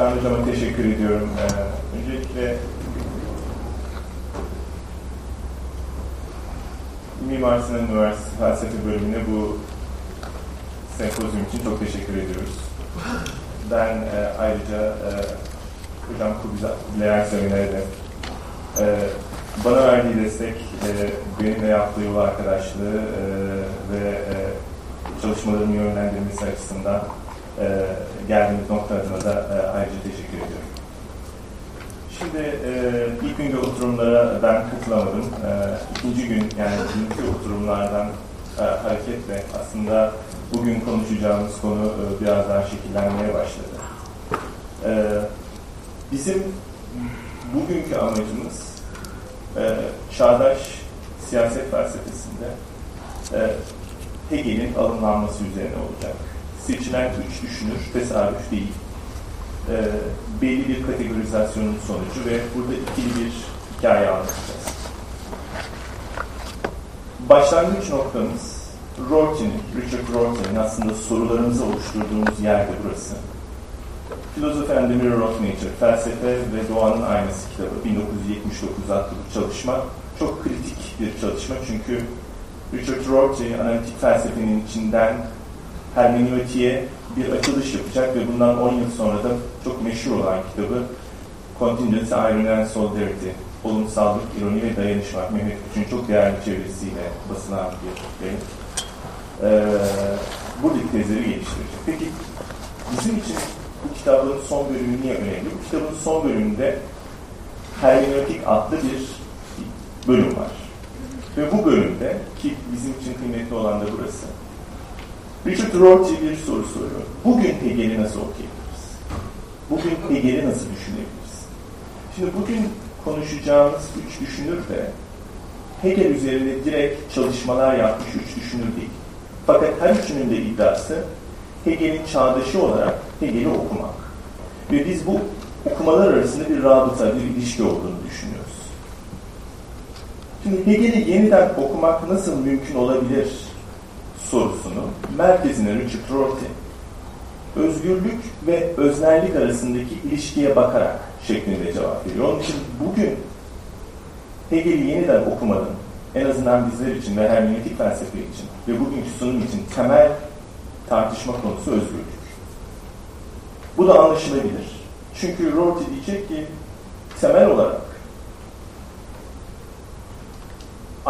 Kaan Hocam'a teşekkür ediyorum. Ee, öncelikle Mimar Sinan Üniversitesi Felsefe Bölümüne bu sempozyum için çok teşekkür ediyoruz. Ben e, ayrıca e, Hocam Kubilay Ersoy'una de e, bana verdiği destek, e, benimle yaptığı yol arkadaşlığı e, ve e, çalışmalarımı yönlendirmesi açısından e, geldiğimiz nokta da e, ayrıca teşekkür ediyorum. Şimdi e, ilk günkü oturumlara ben katılamadım. E, ikinci gün yani dünkü oturumlardan e, hareketle aslında bugün konuşacağımız konu e, biraz daha şekillenmeye başladı. E, bizim bugünkü amacımız e, çağdaş siyaset felsefesinde e, Hegel'in alımlanması üzerine olacak. Seçilen üç düşünür tesadüf değil. E, belli bir kategorizasyonun sonucu ve burada ikili bir hikaye anlatacağız. Başlangıç noktamız Rorty'nin, Richard Rorty'nin aslında sorularımızı oluşturduğumuz yerde burası. Philosophy and the Mirror of Nature, Felsefe ve Doğanın Aynası kitabı 1979 adlı bu çalışma çok kritik bir çalışma çünkü Richard Rorty analitik felsefenin içinden hermeneutiğe bir açılış yapacak ve bundan 10 yıl sonra da çok meşhur olan kitabı Contingency, Irony and Solidarity, Olumsallık, İroni ve Dayanışma, Mehmet Küçük'ün çok değerli çevirisiyle basılan bir yayın. Ee, buradaki tezleri geliştirecek. Peki bizim için bu kitabın son bölümü niye önemli? Bu kitabın son bölümünde hermeneutik adlı bir bölüm var. Ve bu bölümde ki bizim için kıymetli olan da burası. Richard Rorty bir soru soruyor. Bugün Hegel'i nasıl okuyabiliriz? Bugün Hegel'i nasıl düşünebiliriz? Şimdi bugün konuşacağımız üç düşünür de Hegel üzerinde direkt çalışmalar yapmış üç düşünür değil. Fakat her üçünün de iddiası Hegel'in çağdaşı olarak Hegel'i okumak. Ve biz bu okumalar arasında bir rabıta, bir ilişki olduğunu düşünüyoruz. Şimdi Hegel'i yeniden okumak nasıl mümkün olabilir sorusunu merkezine Richard Rorty özgürlük ve öznellik arasındaki ilişkiye bakarak şeklinde cevap veriyor. Onun için bugün Hegel'i yeniden okumanın en azından bizler için ve hermeneutik felsefe için ve bugünkü sunum için temel tartışma konusu özgürlük. Bu da anlaşılabilir. Çünkü Rorty diyecek ki temel olarak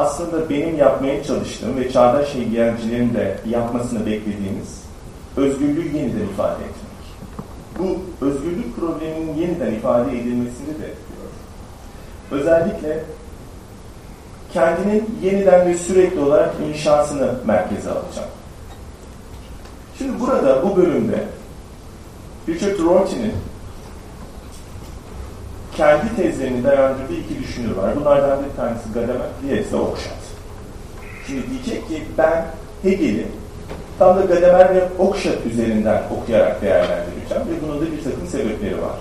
aslında benim yapmaya çalıştığım ve çağdaş Hegelcilerin de yapmasını beklediğimiz özgürlüğü yeniden ifade etmek. Bu özgürlük probleminin yeniden ifade edilmesini de diyor. Özellikle kendinin yeniden ve sürekli olarak inşasını merkeze alacağım. Şimdi burada bu bölümde Richard Rorty'nin kendi tezlerini dayandırdığı iki düşünür var. Bunlardan bir tanesi Gadamer, diğeri de Okşat. Şimdi diyecek ki ben Hegel'i tam da Gadamer ve Okşat üzerinden okuyarak değerlendireceğim ve bunun da bir takım sebepleri var.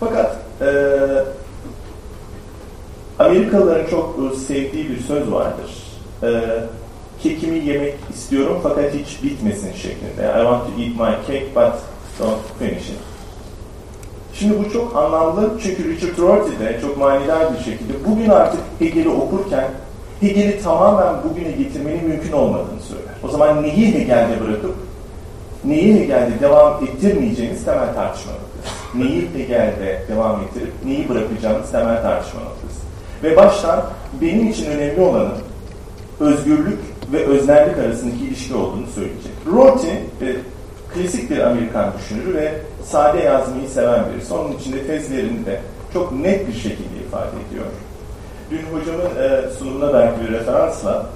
Fakat e, Amerikalıların çok sevdiği bir söz vardır. E, kekimi yemek istiyorum fakat hiç bitmesin şeklinde. I want to eat my cake but don't finish it. Şimdi bu çok anlamlı çünkü Richard Rorty çok manidar bir şekilde bugün artık Hegel'i okurken Hegel'i tamamen bugüne getirmenin mümkün olmadığını söyler. O zaman neyi Hegel'de bırakıp neyi Hegel'de devam ettirmeyeceğiniz temel tartışma noktası. Neyi Hegel'de devam ettirip neyi bırakacağınız temel tartışma noktası. Ve baştan benim için önemli olanın özgürlük ve öznellik arasındaki ilişki olduğunu söyleyecek. Rorty e, klasik bir Amerikan düşünürü ve sade yazmayı seven birisi. Onun içinde tezlerini de çok net bir şekilde ifade ediyor. Dün hocamın e, sunumuna belki bir referansla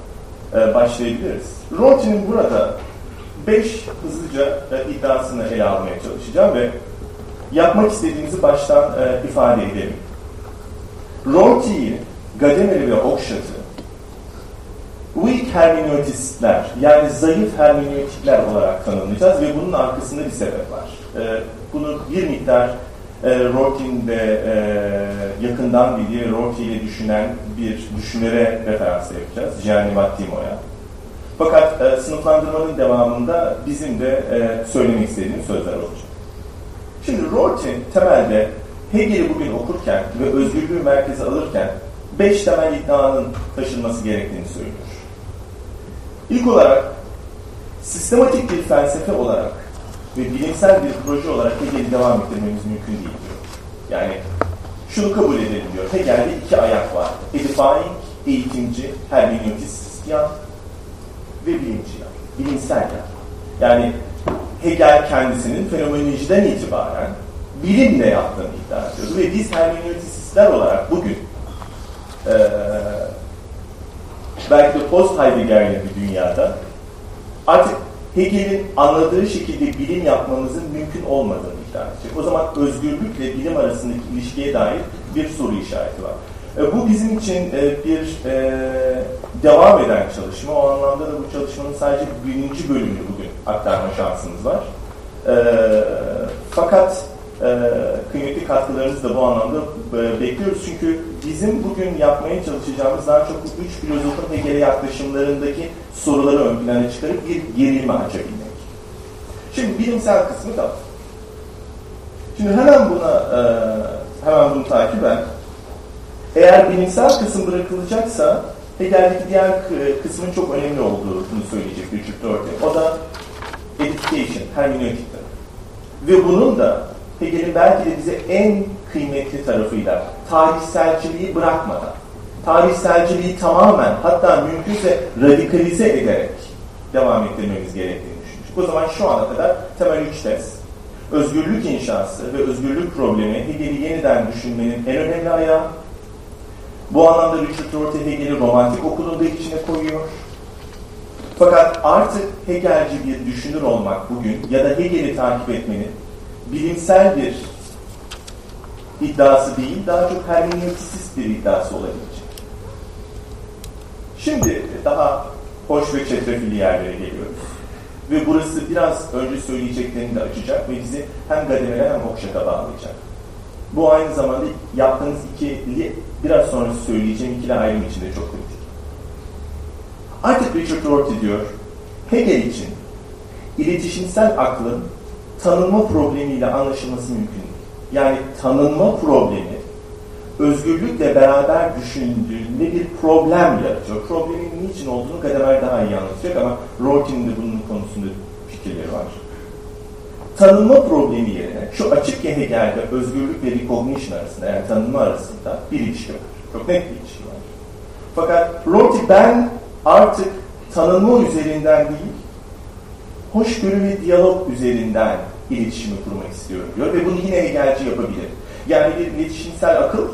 e, başlayabiliriz. Rorty'nin burada beş hızlıca e, iddiasını ele almaya çalışacağım ve yapmak istediğimizi baştan e, ifade edelim. Rorty'yi, Gadamer'i ve Okşat'ı weak hermeneutistler yani zayıf hermeneutikler olarak tanımlayacağız ve bunun arkasında bir sebep var. Ee, bunu bir miktar e, Rorty'nin de e, yakından bildiği Rorty ile düşünen bir düşünere referans yapacağız. Gianni Mattimo'ya. Fakat e, sınıflandırmanın devamında bizim de e, söylemek istediğimiz sözler olacak. Şimdi Rorty temelde Hegel'i bugün okurken ve özgürlüğü merkeze alırken beş temel iddianın taşınması gerektiğini söylüyor. İlk olarak sistematik bir felsefe olarak ve bilimsel bir proje olarak Hegel'i devam ettirmemiz mümkün değil diyor. Yani şunu kabul edelim diyor. Hegel'de iki ayak var. Edifying, eğitimci, hermeneutis yan ve bilimci yan. Bilimsel yan. Yani Hegel kendisinin fenomenolojiden itibaren bilimle yaptığını iddia ediyordu. Ve biz hermeneutisistler olarak bugün ee, belki de post Heidegger'li bir dünyada artık Hegel'in anladığı şekilde bilim yapmamızın mümkün olmadığını iddia edecek. O zaman özgürlükle bilim arasındaki ilişkiye dair bir soru işareti var. E, bu bizim için e, bir e, devam eden çalışma. O anlamda da bu çalışmanın sadece birinci bölümünü bugün aktarma şansımız var. Fakat kıymetli katkılarınızı da bu anlamda bekliyoruz. Çünkü bizim bugün yapmaya çalışacağımız daha çok üç filozofun Hegel'e yaklaşımlarındaki soruları ön plana çıkarıp bir gerilme açabilmek. Şimdi bilimsel kısmı da. Şimdi hemen buna hemen bunu takiben eğer bilimsel kısım bırakılacaksa Hegel'deki diğer kısmın çok önemli olduğunu söyleyecek Richard Doherty. O da edification, hermeneutiktir. Ve bunun da Hegel'in belki de bize en kıymetli tarafıyla tarihselciliği bırakmadan, tarihselciliği tamamen hatta mümkünse radikalize ederek devam ettirmemiz gerektiğini düşünmüş. O zaman şu ana kadar temel üç test, özgürlük inşası ve özgürlük problemi Hegel'i yeniden düşünmenin en önemli ayağı, bu anlamda Richard Rorty Hegel'i romantik okulunda içine koyuyor. Fakat artık Hegelci bir düşünür olmak bugün ya da Hegel'i takip etmenin bilimsel bir iddiası değil, daha çok hermeneutisist bir iddiası olabilecek. Şimdi daha hoş ve çetrefilli yerlere geliyoruz. Ve burası biraz önce söyleyeceklerini de açacak ve bizi hem Gadamer'e hem Okşat'a bağlayacak. Bu aynı zamanda yaptığınız ikili biraz sonra söyleyeceğim ikili ayrım için de çok kritik. Artık Richard Rorty diyor, Hegel için iletişimsel aklın tanınma problemiyle anlaşılması mümkün. Yani tanınma problemi özgürlükle beraber düşündüğünde bir problem yaratıyor. Problemin niçin olduğunu Gadamer daha iyi anlatacak ama Rorty'nin de bunun konusunda fikirleri var tanınma problemi yerine şu açık Hegel'de özgürlük ve recognition arasında yani tanınma arasında bir ilişki var. Çok net bir ilişki var. Fakat Rorty ben artık tanınma üzerinden değil hoşgörü ve diyalog üzerinden iletişimi kurmak istiyorum diyor ve bunu yine Hegelci yapabilir. Yani bir iletişimsel akıl,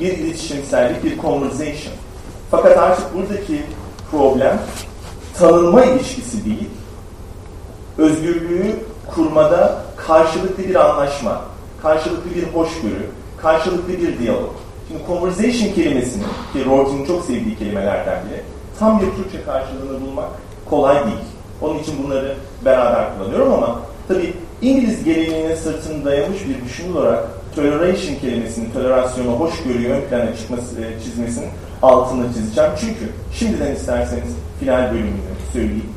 bir iletişimsellik, bir conversation. Fakat artık buradaki problem tanınma ilişkisi değil, özgürlüğü kurmada karşılıklı bir anlaşma, karşılıklı bir hoşgörü, karşılıklı bir diyalog. Şimdi conversation kelimesini, ki Rorty'nin çok sevdiği kelimelerden biri, tam bir Türkçe karşılığını bulmak kolay değil. Onun için bunları beraber kullanıyorum ama tabii İngiliz geleneğine sırtını dayamış bir düşünür olarak toleration kelimesinin tolerasyonu, hoşgörüyü ön plana çıkması, e, çizmesinin altını çizeceğim. Çünkü şimdiden isterseniz final bölümünü söyleyeyim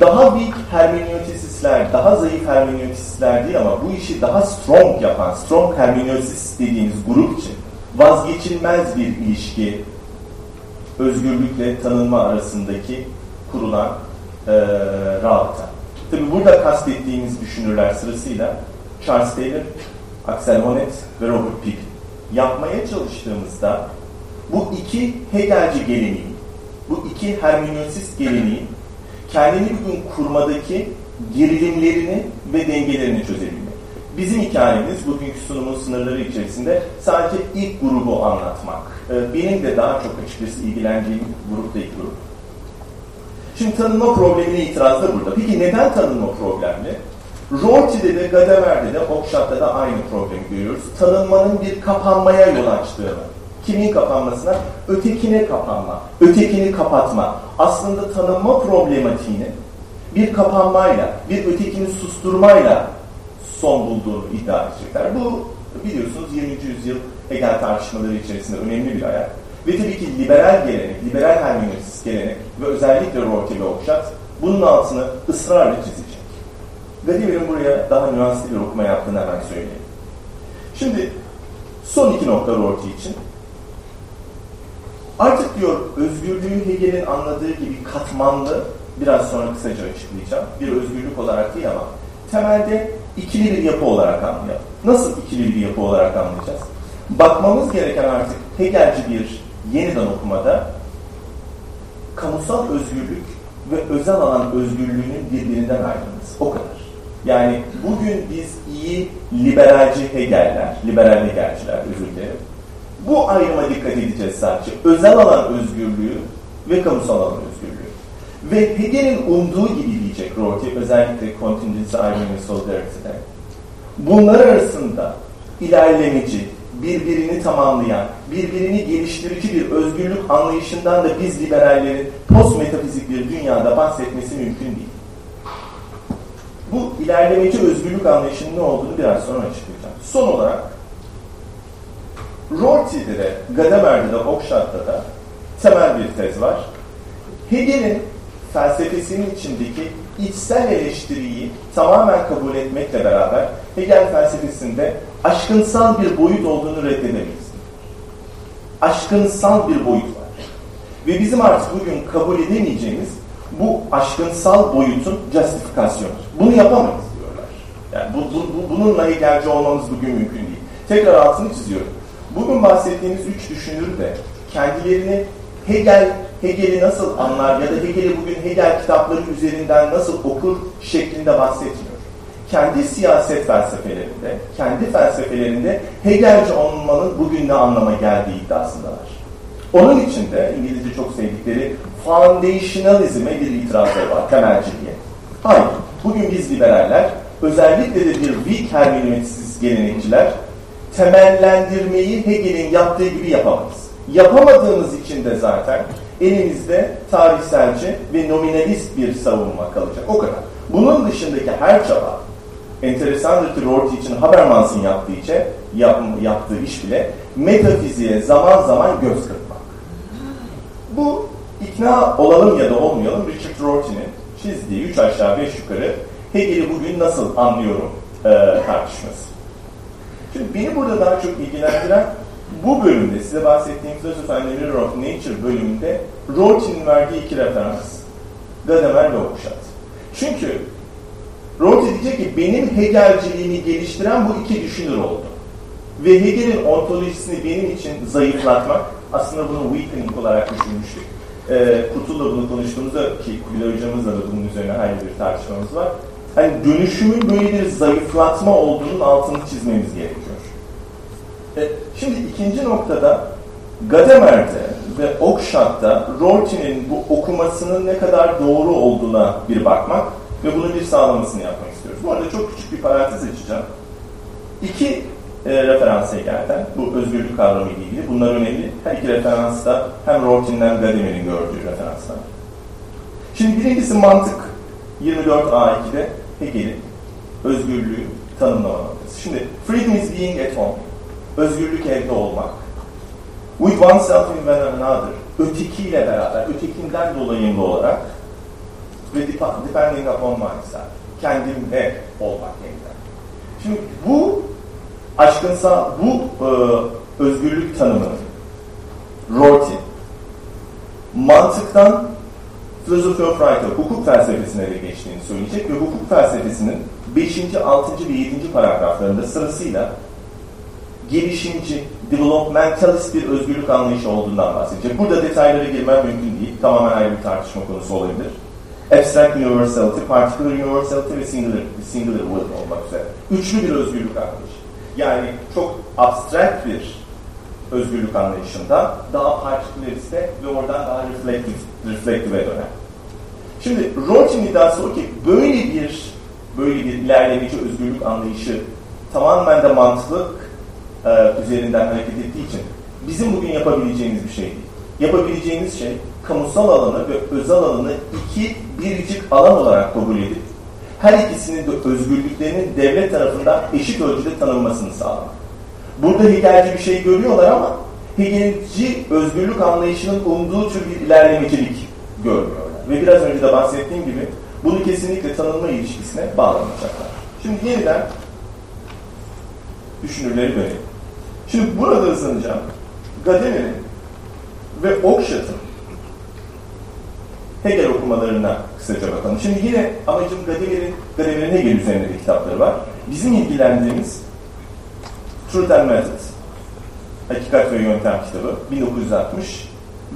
daha weak hermeneutisistler, daha zayıf hermeneutisistler değil ama bu işi daha strong yapan, strong hermeneutisist dediğimiz grup için vazgeçilmez bir ilişki özgürlükle tanınma arasındaki kurulan e, rabıta. Tabi burada kastettiğimiz düşünürler sırasıyla Charles Taylor, Axel Honneth ve Robert Picke. Yapmaya çalıştığımızda bu iki Hegelci geleneği, bu iki hermeneutisist geleneği kendini bugün kurmadaki gerilimlerini ve dengelerini çözebilmek. Bizim hikayemiz bugünkü sunumun sınırları içerisinde sadece ilk grubu anlatmak. Ee, benim de daha çok açıkçası ilgilendiğim grup da ilk grup. Şimdi tanınma problemine itiraz da burada. Peki neden tanınma problemli? Rorty'de de, Gadamer'de de, Oakeshot'ta da aynı problemi görüyoruz. Tanınmanın bir kapanmaya yol açtığını. Kimin kapanmasına? Ötekine kapanma, ötekini kapatma. Aslında tanınma problematiğini bir kapanmayla, bir ötekini susturmayla son bulduğunu iddia edecekler. Bu biliyorsunuz 20. yüzyıl Hegel tartışmaları içerisinde önemli bir ayak. Ve tabii ki liberal gelenek, liberal hermeneutisist gelenek ve özellikle Rorty ve Oakeshott bunun altını ısrarla çizecek. Gadamer'in buraya daha nüanslı bir okuma yaptığını hemen söyleyeyim. Şimdi son iki nokta Rorty için. Artık diyor özgürlüğü Hegel'in anladığı gibi katmanlı, biraz sonra kısaca açıklayacağım, bir özgürlük olarak değil ama temelde ikili bir yapı olarak anlayalım. Nasıl ikili bir yapı olarak anlayacağız? Bakmamız gereken artık Hegelci bir yeniden okumada kamusal özgürlük ve özel alan özgürlüğünün birbirinden ayrılması. O kadar. Yani bugün biz iyi liberalci Hegeller, liberal Hegelciler özür dilerim. Bu ayrıma dikkat edeceğiz sadece. Özel alan özgürlüğü ve kamusal alan özgürlüğü. Ve Hegel'in umduğu gibi diyecek Rorty, özellikle contingency, irony ve solidarity'de. Bunlar arasında ilerlemeci, birbirini tamamlayan, birbirini geliştirici bir özgürlük anlayışından da biz liberallerin post metafizik bir dünyada bahsetmesi mümkün değil. Bu ilerlemeci özgürlük anlayışının ne olduğunu biraz sonra açıklayacağım. Son olarak Rorty'de de, Gadamer'de de, Oakeshot'ta da temel bir tez var. Hegel'in felsefesinin içindeki içsel eleştiriyi tamamen kabul etmekle beraber Hegel felsefesinde aşkınsal bir boyut olduğunu reddedemeyiz. Aşkınsal bir boyut var. Ve bizim artık bugün kabul edemeyeceğimiz bu aşkınsal boyutun justifikasyonu. Bunu yapamayız diyorlar. Yani bu, bu, bu, bununla Hegelci olmamız bugün mümkün değil. Tekrar altını çiziyorum. Bugün bahsettiğimiz üç düşünür de kendilerini Hegel, Hegel'i nasıl anlar ya da Hegel'i bugün Hegel kitapları üzerinden nasıl okur şeklinde bahsetmiyor. Kendi siyaset felsefelerinde, kendi felsefelerinde Hegelci olmanın bugün ne anlama geldiği iddiasındalar. Onun için de İngilizce çok sevdikleri foundationalizme bir itirazları var, temelciliğe. Hayır, bugün biz liberaller, özellikle de bir weak hermeneutisist gelenekçiler, temellendirmeyi Hegel'in yaptığı gibi yapamayız. Yapamadığımız için de zaten elimizde tarihselci ve nominalist bir savunma kalacak. O kadar. Bunun dışındaki her çaba, enteresandır ki Rorty için Habermas'ın yaptığı, içe, yap, yaptığı iş bile metafiziğe zaman zaman göz kırpmak. Bu ikna olalım ya da olmayalım Richard Rorty'nin çizdiği üç aşağı beş yukarı Hegel'i bugün nasıl anlıyorum e, tartışması. Şimdi beni burada daha çok ilgilendiren bu bölümde size bahsettiğim Philosophy and the Mirror of Nature bölümünde Rorty'nin verdiği iki referans. Gadamer ve Oakeshott. Çünkü Rorty diyecek ki benim Hegelciliğimi geliştiren bu iki düşünür oldu. Ve Hegel'in ontolojisini benim için zayıflatmak, aslında bunu weakening olarak düşünmüştük. Ee, Kurtul'la bunu konuştuğumuzda ki Kubilay hocamızla da bunun üzerine ayrı bir tartışmamız var. Hani dönüşümün böyle bir zayıflatma olduğunun altını çizmemiz gerekiyor. E, şimdi ikinci noktada Gadamer'de ve Oakeshot'ta Rorty'nin bu okumasının ne kadar doğru olduğuna bir bakmak ve bunun bir sağlamasını yapmak istiyoruz. Bu arada çok küçük bir parantez açacağım. İki e, referans Hegel'den, bu özgürlük kavramı ile ilgili. Bunlar önemli. Her iki hem Rorty'nin hem Gadamer'in gördüğü referanslar. Şimdi birincisi mantık 24A2'de Hegel'in özgürlüğü tanımlama. Şimdi freedom is being at home. Özgürlük evde olmak. With oneself in one another. Ötekiyle beraber, ötekinden dolayımlı olarak ve depending upon myself. Kendimde olmak yeniden. Şimdi bu aşkınsa bu e, özgürlük tanımı Rorty mantıktan Philosophy of Right, hukuk felsefesine de geçtiğini söyleyecek ve hukuk felsefesinin 5. 6. ve 7. paragraflarında sırasıyla gelişimci, developmentalist bir özgürlük anlayışı olduğundan bahsedecek. Burada detaylara girmem mümkün değil. Tamamen ayrı bir tartışma konusu olabilir. Abstract universality, particular universality ve singular, singular will olmak üzere. Üçlü bir özgürlük anlayışı. Yani çok abstract bir özgürlük anlayışında daha particulariste ve oradan daha reflective, reflective'e döner. Şimdi Rorty'nin iddiası o ki böyle bir böyle bir ilerlemeci özgürlük anlayışı tamamen de mantıklık e, üzerinden hareket ettiği için bizim bugün yapabileceğimiz bir şey değil. Yapabileceğimiz şey kamusal alanı ve özel alanı iki biricik alan olarak kabul edip her ikisinin de özgürlüklerinin devlet tarafından eşit ölçüde tanınmasını sağlamak. Burada Hegelci bir şey görüyorlar ama Hegelci özgürlük anlayışının umduğu tür bir ilerlemecilik görmüyorlar. Ve biraz önce de bahsettiğim gibi bunu kesinlikle tanınma ilişkisine bağlamayacaklar. Şimdi yeniden düşünürleri dönelim. Şimdi burada hızlanacağım. Gadamer'in ve Oakeshot'ın Hegel okumalarına kısaca bakalım. Şimdi yine amacım Gadamer'in Gadamer'in Hegel üzerinde de kitapları var. Bizim ilgilendiğimiz Truth and Method, Hakikat ve Yöntem kitabı 1960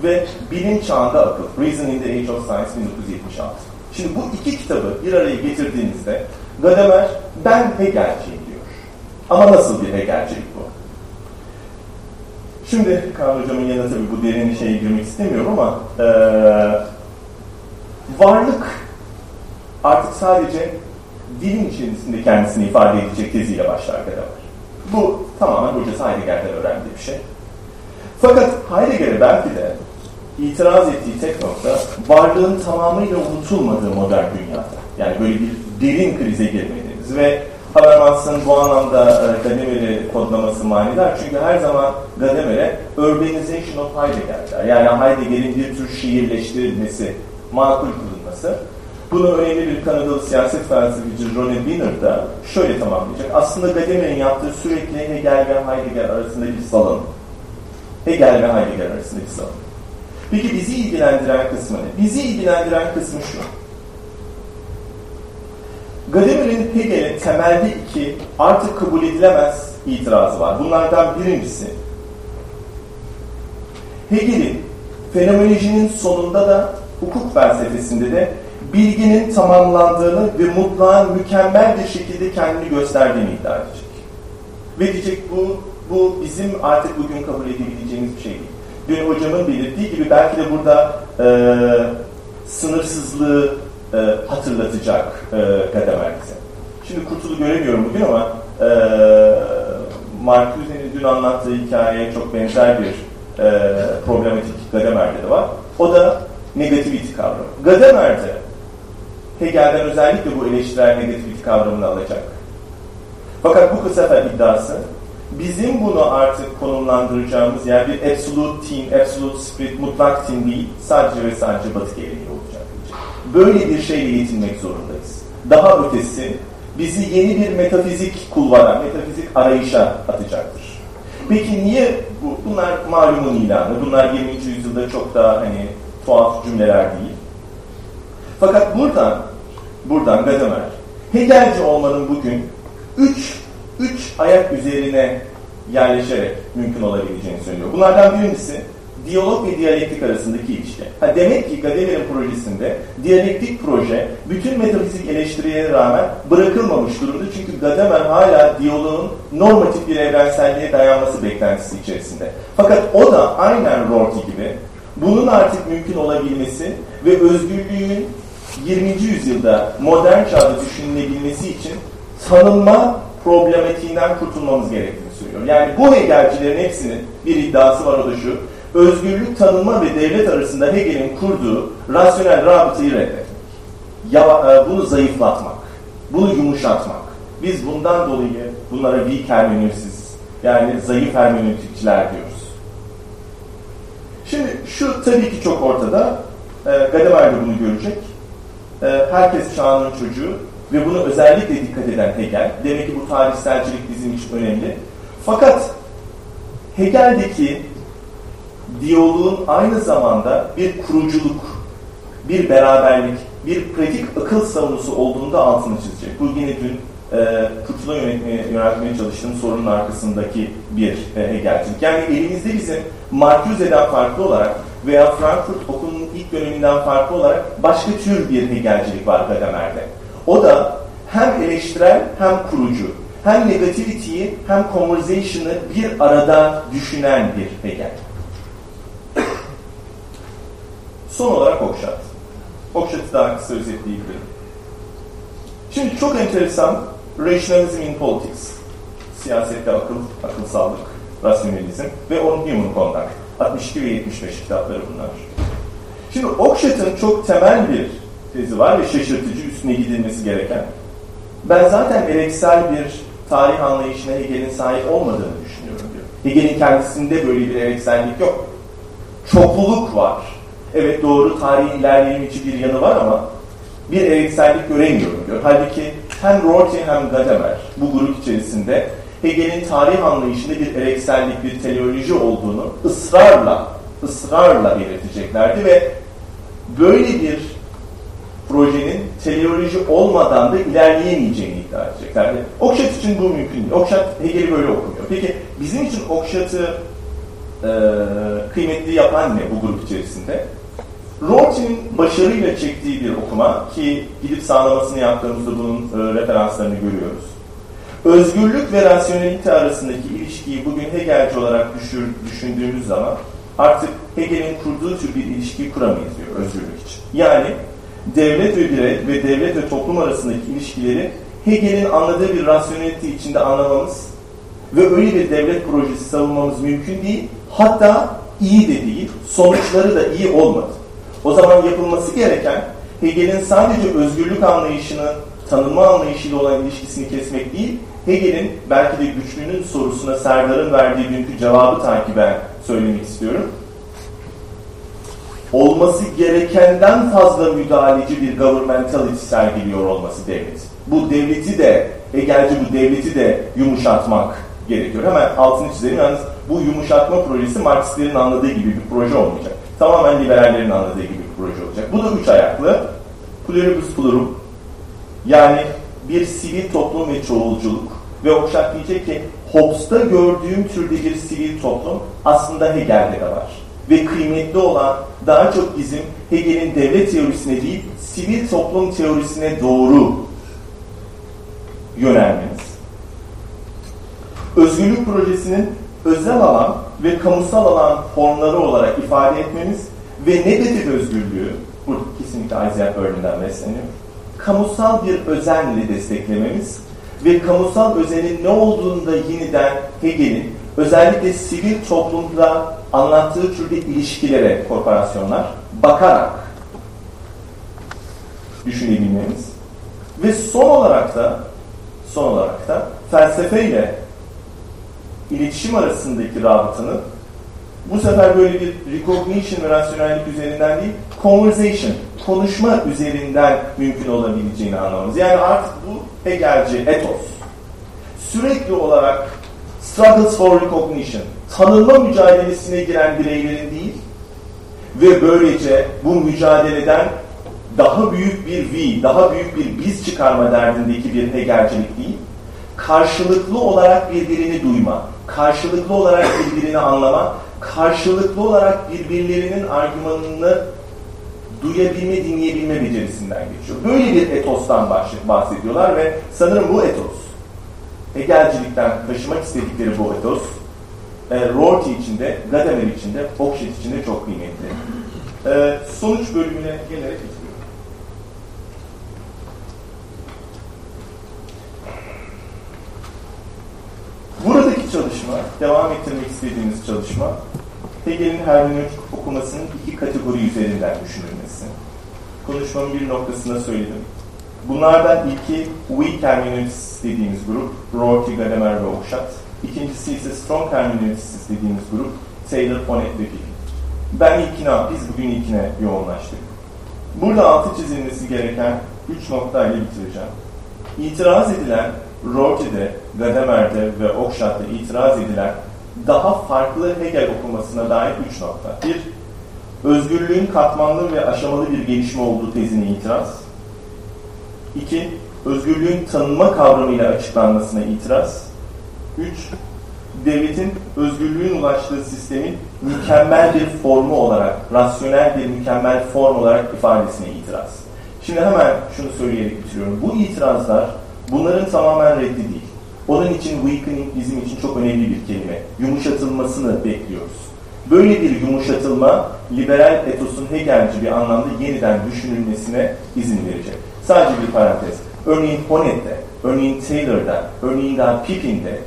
ve Bilim Çağında Akıl, Reason in the Age of Science 1976. Şimdi bu iki kitabı bir araya getirdiğinizde Gadamer ben Hegelciyim diyor. Ama nasıl bir Hegelcilik bu? Şimdi Kaan Hocam'ın yanına tabii bu derin şeye girmek istemiyorum ama ee, varlık artık sadece dilin içerisinde kendisini ifade edecek teziyle başlar Gadamer. Bu tamamen hocası Heidegger'den öğrendiği bir şey. Fakat Heidegger'e belki de itiraz ettiği tek nokta varlığın tamamıyla unutulmadığı modern dünyada. Yani böyle bir derin krize girmediğimiz ve Habermas'ın bu anlamda e, Gadamer'i kodlaması manidar. Çünkü her zaman Gadamer'e urbanization of Heidegger der. Yani Heidegger'in bir tür şehirleştirilmesi, makul kılınması. Bunu önemli bir Kanadalı siyaset felsefeci Ronnie Wiener da şöyle tamamlayacak. Aslında Gadamer'in yaptığı sürekli Hegel ve Heidegger arasında bir salon. Hegel ve Heidegger arasında bir salon. Peki bizi ilgilendiren kısmı ne? Bizi ilgilendiren kısmı şu. Gadamer'in Hegel'in temelde iki artık kabul edilemez itirazı var. Bunlardan birincisi Hegel'in fenomenolojinin sonunda da hukuk felsefesinde de bilginin tamamlandığını ve mutlağın mükemmel bir şekilde kendini gösterdiğini iddia edecek. Ve diyecek bu, bu bizim artık bugün kabul edebileceğimiz bir şey değil. Dün hocamın belirttiği gibi belki de burada e, sınırsızlığı e, hatırlatacak e, Gadamer. Şimdi Kurtul'u göremiyorum bugün ama e, Marcuse'nin dün anlattığı hikayeye çok benzer bir e, problematik Gadamer'de de var. O da negativity kavramı. Gadamer'de Hegel'den özellikle bu eleştirel negativity kavramını alacak. Fakat bu sefer iddiası bizim bunu artık konumlandıracağımız yer bir absolute team, absolute spirit, mutlak team değil, sadece ve sadece batı geleneği olacak. Böyle bir şeyle yetinmek zorundayız. Daha ötesi bizi yeni bir metafizik kulvara, metafizik arayışa atacaktır. Peki niye bu? Bunlar malumun ilanı. Bunlar 20. yüzyılda çok daha hani tuhaf cümleler değil. Fakat buradan, buradan Gadamer, Hegelci olmanın bugün üç, üç ayak üzerine yerleşerek mümkün olabileceğini söylüyor. Bunlardan birincisi diyalog ve diyalektik arasındaki ilişki. Ha demek ki Gadamer'in projesinde diyalektik proje bütün metafizik eleştiriye rağmen bırakılmamış durumda. Çünkü Gadamer hala diyaloğun normatif bir evrenselliğe dayanması beklentisi içerisinde. Fakat o da aynen Rorty gibi bunun artık mümkün olabilmesi ve özgürlüğün 20. yüzyılda modern çağda düşünülebilmesi için tanınma problematiğinden kurtulmamız gerektiğini söylüyor. Yani bu Hegelcilerin hepsinin bir iddiası var o da şu. Özgürlük tanınma ve devlet arasında Hegel'in kurduğu rasyonel rabıtayı reddetmek. Ya, e, bunu zayıflatmak. Bunu yumuşatmak. Biz bundan dolayı bunlara weak hermeneusiz yani zayıf hermeneutikçiler diyoruz. Şu tabii ki çok ortada. E, Gadamer de bunu görecek. E, herkes çağının çocuğu ve bunu özellikle dikkat eden Hegel. Demek ki bu tarihselcilik bizim için önemli. Fakat Hegel'deki diyaloğun aynı zamanda bir kuruculuk, bir beraberlik, bir pratik akıl savunusu olduğunu da altını çizecek. Bu yine dün e, Kurtul'a yönetmeye, yöneltmeye çalıştığım sorunun arkasındaki bir e, Hegelcilik. Yani elimizde bizim Marcuse'den farklı olarak veya Frankfurt okulunun ilk döneminden farklı olarak başka tür bir Hegelcilik var Gadamer'de. O da hem eleştirel hem kurucu, hem negativity'yi hem conversation'ı bir arada düşünen bir Hegel. Son olarak Okşat. Okşat'ı daha kısa özetleyebilirim. Şimdi çok enteresan Rationalism in Politics. Siyasette akıl, akılsallık, rasyonalizm ve On Human Conduct. 62 ve 75 kitapları bunlar. Şimdi Okşat'ın çok temel bir tezi var ve şaşırtıcı üstüne gidilmesi gereken. Ben zaten eleksel bir tarih anlayışına Hegel'in sahip olmadığını düşünüyorum diyor. Hegel'in kendisinde böyle bir eleksellik yok. Çokluluk var. Evet doğru tarihin ilerleyimici bir yanı var ama bir ereksellik göremiyorum diyor. Halbuki hem Rorty hem Gadamer bu grup içerisinde Hegel'in tarih anlayışında bir ereksellik, bir teleoloji olduğunu ısrarla, ısrarla belirteceklerdi ve böyle bir projenin teleoloji olmadan da ilerleyemeyeceğini iddia edeceklerdi. Okşat için bu mümkün değil. Okşat Hegel'i böyle okumuyor. Peki bizim için Okşat'ı e, kıymetli yapan ne bu grup içerisinde? Rorty'nin başarıyla çektiği bir okuma ki gidip sağlamasını yaptığımızda bunun e, referanslarını görüyoruz. Özgürlük ve rasyonelite arasındaki ilişkiyi bugün Hegelci olarak düşür, düşündüğümüz zaman artık Hegel'in kurduğu tür bir ilişkiyi kuramayız diyor özgürlük için. Yani devlet ve birey ve devlet ve toplum arasındaki ilişkileri Hegel'in anladığı bir rasyonelite içinde anlamamız ve öyle bir devlet projesi savunmamız mümkün değil. Hatta iyi de değil, sonuçları da iyi olmadı. O zaman yapılması gereken Hegel'in sadece özgürlük anlayışını tanınma anlayışıyla olan ilişkisini kesmek değil, Hegel'in belki de güçlünün sorusuna Serdar'ın verdiği dünkü cevabı takiben söylemek istiyorum. Olması gerekenden fazla müdahaleci bir governmentality sergiliyor olması devlet. Bu devleti de, Hegelci bu devleti de yumuşatmak gerekiyor. Hemen altını çizelim. Yalnız bu yumuşatma projesi Marksistlerin anladığı gibi bir proje olmayacak. Tamamen liberallerin anladığı gibi bir proje olacak. Bu da üç ayaklı. Pluribus plurum. Yani bir sivil toplum ve çoğulculuk. Ve Okşak diyecek ki Hobbes'ta gördüğüm türde bir sivil toplum aslında Hegel'de de var. Ve kıymetli olan daha çok bizim Hegel'in devlet teorisine değil, sivil toplum teorisine doğru yönelmemiz. Özgürlük projesinin özel alan ve kamusal alan formları olarak ifade etmemiz ve negatif özgürlüğü, bu kesinlikle Isaiah Berlin'den besleniyor, kamusal bir özenle desteklememiz ve kamusal özenin ne olduğunu da yeniden Hegel'in özellikle sivil toplumda anlattığı türde ilişkilere korporasyonlar bakarak düşünebilmemiz ve son olarak da son olarak da felsefeyle iletişim arasındaki rabıtanın bu sefer böyle bir recognition ve rasyonellik üzerinden değil, conversation, konuşma üzerinden mümkün olabileceğini anlamamız. Yani artık bu Hegelci etos sürekli olarak struggles for recognition, tanınma mücadelesine giren bireylerin değil ve böylece bu mücadeleden daha büyük bir vi, daha büyük bir biz çıkarma derdindeki bir Hegelcilik değil, karşılıklı olarak birbirini duyma, karşılıklı olarak birbirini anlama, karşılıklı olarak birbirlerinin argümanını duyabilme, dinleyebilme becerisinden geçiyor. Böyle bir etostan bahsediyorlar ve sanırım bu etos, Hegelcilikten taşımak istedikleri bu etos, e, Rorty içinde, Gadamer içinde, Hochschild içinde çok kıymetli. E, sonuç bölümüne gelerek bitiriyorum. Buradaki çalışma, devam ettirmek istediğimiz çalışma, Hegel'in hermeneutik okumasının iki kategori üzerinden düşünülmesi. Konuşmamın bir noktasında söyledim. Bunlardan ilki weak hermeneutics dediğimiz grup, Rorty, Gadamer ve Oxhat. İkincisi ise strong hermeneutics dediğimiz grup, Taylor, Fonet ve Pickett. Ben ilkine, biz bugün ilkine yoğunlaştık. Burada altı çizilmesi gereken üç noktayla bitireceğim. İtiraz edilen Rorty'de, Gadamer'de ve Oxhat'ta itiraz edilen daha farklı Hegel okumasına dair üç nokta. Bir, özgürlüğün katmanlı ve aşamalı bir gelişme olduğu tezine itiraz. İki, özgürlüğün tanınma kavramıyla açıklanmasına itiraz. Üç, devletin özgürlüğün ulaştığı sistemin mükemmel bir formu olarak, rasyonel bir mükemmel form olarak ifadesine itiraz. Şimdi hemen şunu söyleyerek bitiriyorum. Bu itirazlar bunların tamamen reddi değil. Onun için weakening bizim için çok önemli bir kelime. Yumuşatılmasını bekliyoruz. Böyle bir yumuşatılma liberal etosun Hegelci bir anlamda yeniden düşünülmesine izin verecek. Sadece bir parantez. Örneğin Honet'te, örneğin Taylor'da, örneğin daha Pippin'de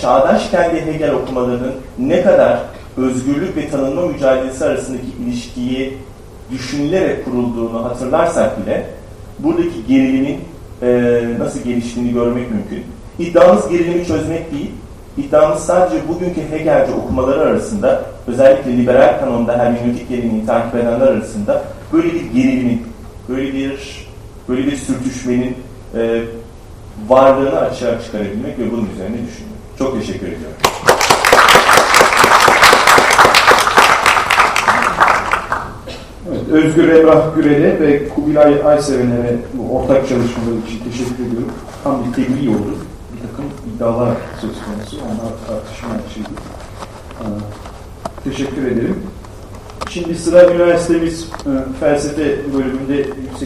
çağdaş kendi Hegel okumalarının ne kadar özgürlük ve tanınma mücadelesi arasındaki ilişkiyi düşünülerek kurulduğunu hatırlarsak bile buradaki gerilimin e, nasıl geliştiğini görmek mümkün. İddiamız gerilimi çözmek değil, iddiamız sadece bugünkü Hegelci okumaları arasında, özellikle liberal kanonda hermeneutik gerilimini takip edenler arasında böyle bir gerilimin, böyle bir böyle bir sürtüşmenin e, varlığını açığa çıkarabilmek ve bunun üzerine düşünmek. Çok teşekkür ediyorum. Evet, Özgür Emrah Gürel'e ve Kubilay Ayseven'e ortak çalışmaları için teşekkür ediyorum. Tam bir tebliğ oldu. Takım iddialar söz konusu. Onlar tartışma şeydi. Ee, teşekkür ederim. Şimdi sıra üniversitemiz e, felsefe bölümünde yüksek